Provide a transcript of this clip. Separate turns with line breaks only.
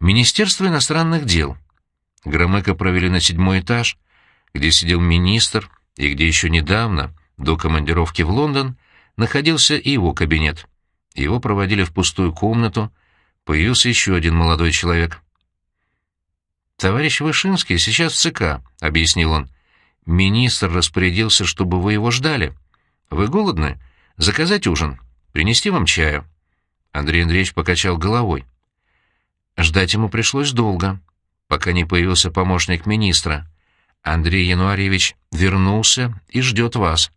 Министерство иностранных дел. Громыка провели на седьмой этаж, где сидел министр и где еще недавно, до командировки в Лондон, находился и его кабинет. Его проводили в пустую комнату, появился еще один молодой человек. «Товарищ Вышинский сейчас в ЦК», — объяснил он. «Министр распорядился, чтобы вы его ждали. Вы голодны? Заказать ужин? Принести вам чаю?» Андрей Андреевич покачал головой. Ждать ему пришлось долго, пока не появился помощник министра. «Андрей Януарьевич вернулся и ждет вас».